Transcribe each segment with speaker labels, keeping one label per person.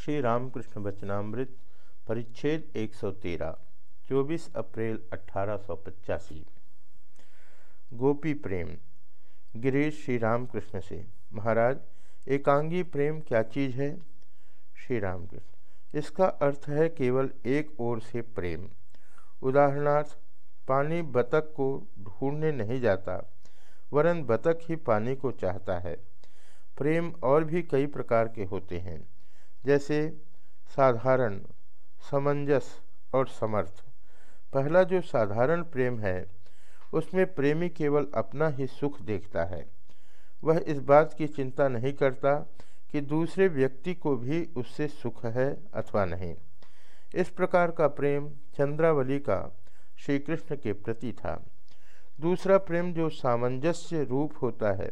Speaker 1: श्री रामकृष्ण वचनामृत परिच्छेद 113 24 अप्रैल अठारह सौ पचासी। गोपी प्रेम, गिरीश श्री रामकृष्ण से, महाराज, एकांगी प्रेम क्या चीज़ है? श्री रामकृष्ण इसका अर्थ है केवल एक ओर से प्रेम। उदाहरणार्थ, पानी बतख को ढूँढने नहीं जाता, वरन बतख ही पानी को चाहता है। प्रेम और भी कई प्रकार के होते हैं। जैसे साधारण, समंजस और समर्थ। पहला जो साधारण प्रेम है, उसमें प्रेमी केवल अपना ही सुख देखता है। वह इस बात की चिंता नहीं करता कि दूसरे व्यक्ति को भी उससे सुख है अथवा नहीं। इस प्रकार का प्रेम चंद्रावली का श्री कृष्ण के प्रति था। दूसरा प्रेम जो सामंजस्य रूप होता है,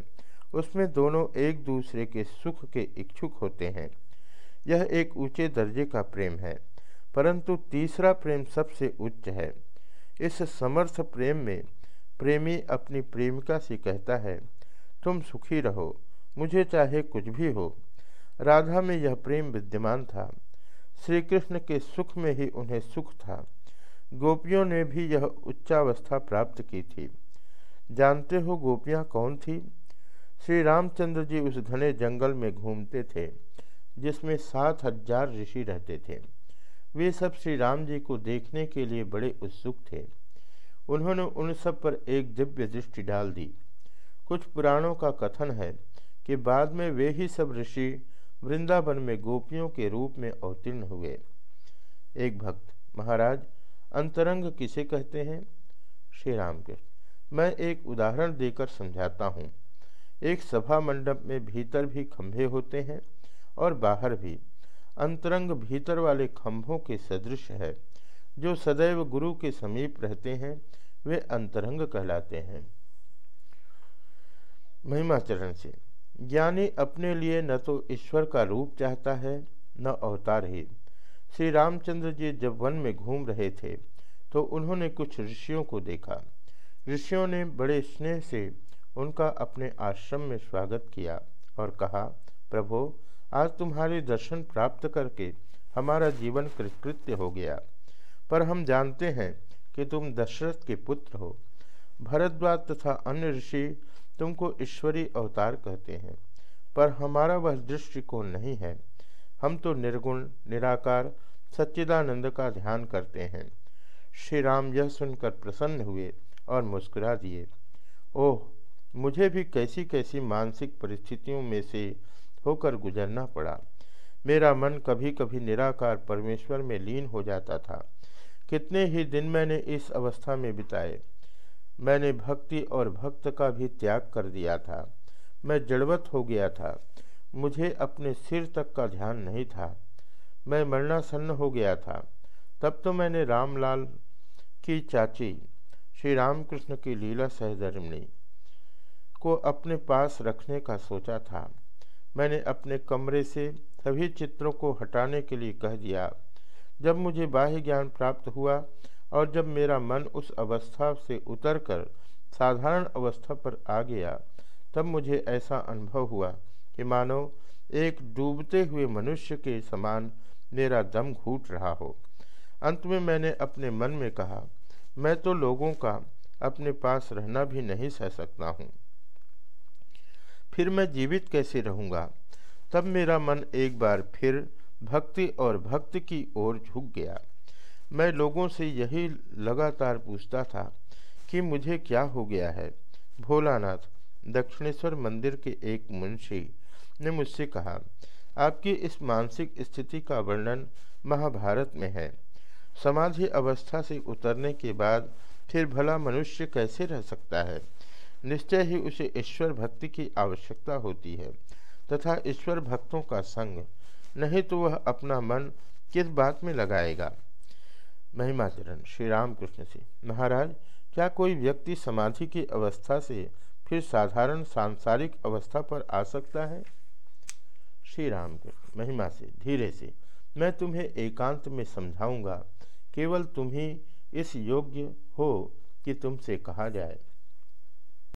Speaker 1: उसमें दोनों एक दूसरे के सुख के इच्छुक होते हैं। यह एक ऊँचे दर्जे का प्रेम है, परंतु तीसरा प्रेम सबसे उच्च है। इस समर्थ प्रेम में प्रेमी अपनी प्रेमिका से कहता है, तुम सुखी रहो, मुझे चाहे कुछ भी हो। राधा में यह प्रेम विद्यमान था। श्री कृष्ण के सुख में ही उन्हें सुख था। गोपियों ने भी यह उच्चावस्था प्राप्त की थी। जानते हो गोपियाँ कौन थी? श्री रामचंद्र जी उस घने जंगल में घूमते थे। जिसमें सात हज़ार ऋषि रहते थे। वे सब श्री राम जी को देखने के लिए बड़े उत्सुक थे। उन्होंने उन सब पर एक दिव्य दृष्टि डाल दी। कुछ पुराणों का कथन है कि बाद में वे ही सब ऋषि वृंदावन में गोपियों के रूप में अवतीर्ण हुए। एक भक्त, महाराज, अंतरंग किसे कहते हैं? श्री राम के मैं एक उदाहरण देकर समझाता हूँ। एक सभा मंडप में भीतर भी खंभे होते हैं। और बाहर भी अंतरंग भीतर वाले खंभों के सदृश है, जो सदैव गुरु के समीप रहते हैं, वे अंतरंग कहलाते हैं। महिमाचरण से, ज्ञानी अपने लिए न तो ईश्वर का रूप चाहता है, न अवतार ही। श्री रामचंद्र जी जब वन में घूम रहे थे तो उन्होंने कुछ ऋषियों को देखा। ऋषियों ने बड़े स्नेह से उनका अपने आश्रम में स्वागत किया और कहा, प्रभो आज तुम्हारे दर्शन प्राप्त करके हमारा जीवन कृतकृत्य हो गया। पर हम जानते हैं कि तुम दशरथ के पुत्र हो। भरद्वाज तथा अन्य ऋषि तुमको ईश्वरी अवतार कहते हैं। पर हमारा वह दृष्टिकोण नहीं है। हम तो निर्गुण, निराकार, सच्चिदानंद का ध्यान करते हैं। श्री राम यह सुनकर प्रसन्न हुए और मुस्कुरा दिए ओह, मुझे भी कैसी कैसी मानसिक परिस्थितियों में से होकर गुजरना पड़ा। मेरा मन कभी कभी निराकार परमेश्वर में लीन हो जाता था। कितने ही दिन मैंने इस अवस्था में बिताए। मैंने भक्ति और भक्त का भी त्याग कर दिया था। मैं जड़वत हो गया था। मुझे अपने सिर तक का ध्यान नहीं था। मैं मरणासन्न हो गया था। तब तो मैंने रामलाल की चाची, श्री रामकृष्ण की लीला सहधर्मिणी को अपने पास रखने का सोचा था। मैंने अपने कमरे से सभी चित्रों को हटाने के लिए कह दिया। जब मुझे बाह्य ज्ञान प्राप्त हुआ और जब मेरा मन उस अवस्था से उतरकर साधारण अवस्था पर आ गया, तब मुझे ऐसा अनुभव हुआ कि मानो एक डूबते हुए मनुष्य के समान मेरा दम घूट रहा हो। अंत में मैंने अपने मन में कहा, मैं तो लोगों का अपने पास रहना भी नहीं सह सकता हूँ। फिर मैं जीवित कैसे रहूँगा? तब मेरा मन एक बार फिर भक्ति और भक्त की ओर झुक गया। मैं लोगों से यही लगातार पूछता था कि मुझे क्या हो गया है? भोलानाथ, दक्षिणेश्वर मंदिर के एक मुंशी ने मुझसे कहा, आपकी इस मानसिक स्थिति का वर्णन महाभारत में है। समाधि अवस्था से उतरने के बाद फिर भला मनुष्य कैसे रह सकता है? निश्चय ही उसे ईश्वर भक्ति की आवश्यकता होती है, तथा ईश्वर भक्तों का संग। नहीं तो वह अपना मन किस बात में लगाएगा? महिमाचरण श्री राम कृष्ण से, महाराज, क्या कोई व्यक्ति समाधि की अवस्था से फिर साधारण सांसारिक अवस्था पर आ सकता है? श्री राम कृष्ण महिमा से, धीरे से। मैं तुम्हें एकांत में समझाऊँगा। केवल तुम ही इस योग्य हो कि तुमसे कहा जाए।